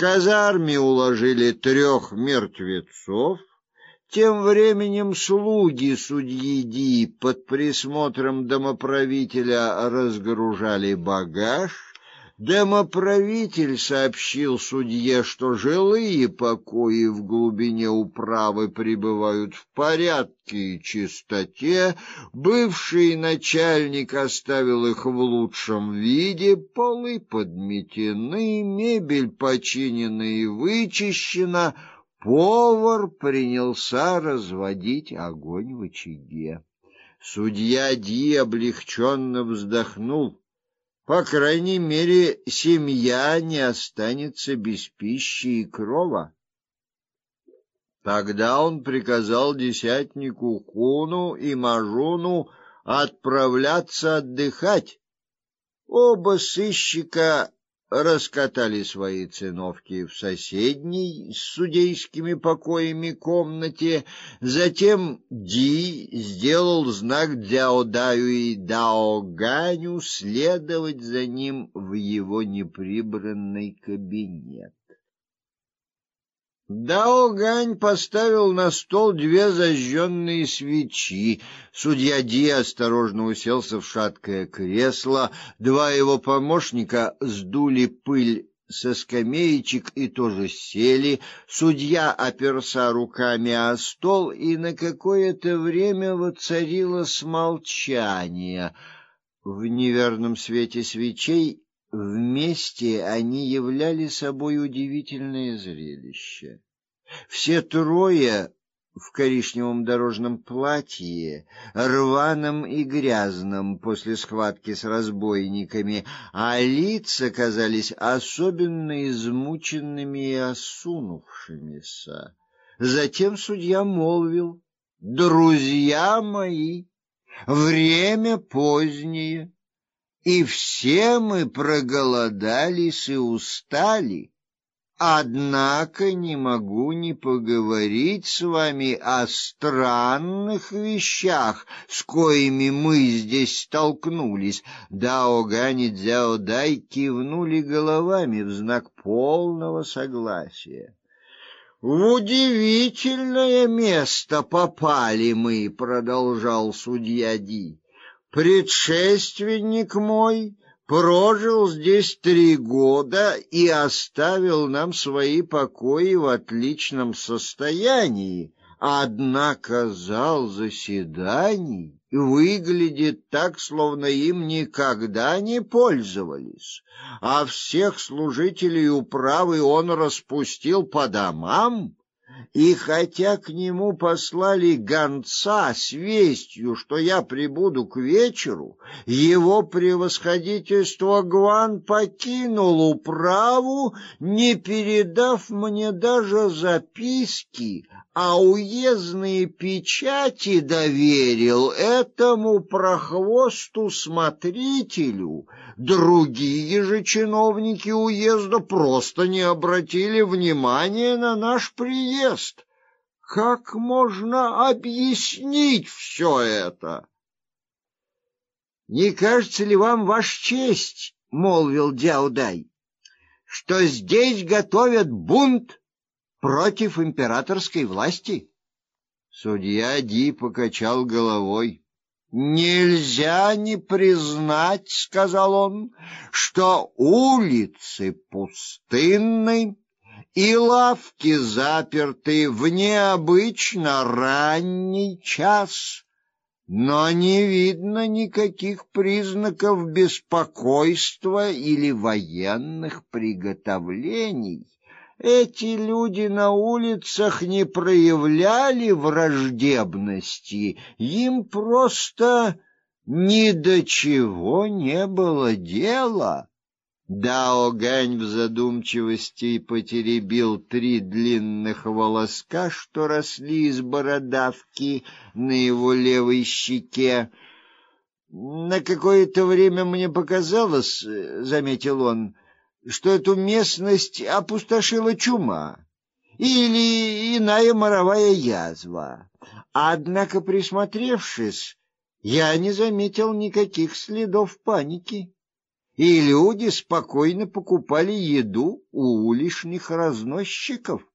казарме уложили трех мертвецов. Тем временем слуги судьи Ди под присмотром домоправителя разгружали багаж. Домоправитель сообщил судье, что жилые покои в глубине управы пребывают в порядке и чистоте. Бывший начальник оставил их в лучшем виде, полы подметены, мебель починена и вычищена. Повар принялся разводить огонь в очаге. Судья Ди облегченно вздохнул. По крайней мере, семья не останется без пищи и крова. Тогда он приказал десятнику Куну и Мажуну отправляться отдыхать. Оба сыщика раскатали свои циновки в соседней с судейскими покоями комнате, затем Ди сделал знак Дзяодаю и Даоганю следовать за ним в его неприбранный кабинет. Даогань поставил на стол две зажженные свечи. Судья Ди осторожно уселся в шаткое кресло. Два его помощника сдули пыль со скамеечек и тоже сели. Судья оперся руками о стол, и на какое-то время воцарилось молчание. В неверном свете свечей Вместе они являли собой удивительное зрелище. Все трое в коричневом дорожном платье, рваном и грязном после схватки с разбойниками, а лица казались особенно измученными и осунувшимися. Затем судья молвил: "Друзья мои, время позднее, и все мы проголодались и устали. Однако не могу не поговорить с вами о странных вещах, с коими мы здесь столкнулись. Дао Гань и Дзяо Дай кивнули головами в знак полного согласия. В удивительное место попали мы, продолжал судья Ди. Предшественник мой прожил здесь три года и оставил нам свои покои в отличном состоянии. Однако зал заседаний выглядит так, словно им никогда не пользовались, а всех служителей управы он распустил по домам и хотя к нему послали гонца с вестью, что я прибуду к вечеру, его превосходительство Гван покинул управу, не передав мне даже записки, а уездные печати доверил этому прохвосту смотрителю, Другие же чиновники уезда просто не обратили внимания на наш приезд. Как можно объяснить все это? Не кажется ли вам, ваша честь, молвил Дяудай, что здесь готовят бунт против императорской власти? Судья Ди покачал головой. Нельзя не признать, сказал он, что улицы пустынны и лавки заперты в необычно ранний час, но не видно никаких признаков беспокойства или военных приготовлений. Эти люди на улицах не проявляли враждебности, им просто ни до чего не было дела. Дао Гань в задумчивости потеребил три длинных волоска, что росли из бородавки на его левой щеке. На какое-то время мне показалось, заметил он, что эту местность опустошила чума или иная моровая язва. Однако, присмотревшись, я не заметил никаких следов паники. И люди спокойно покупали еду у уличных разносчиков.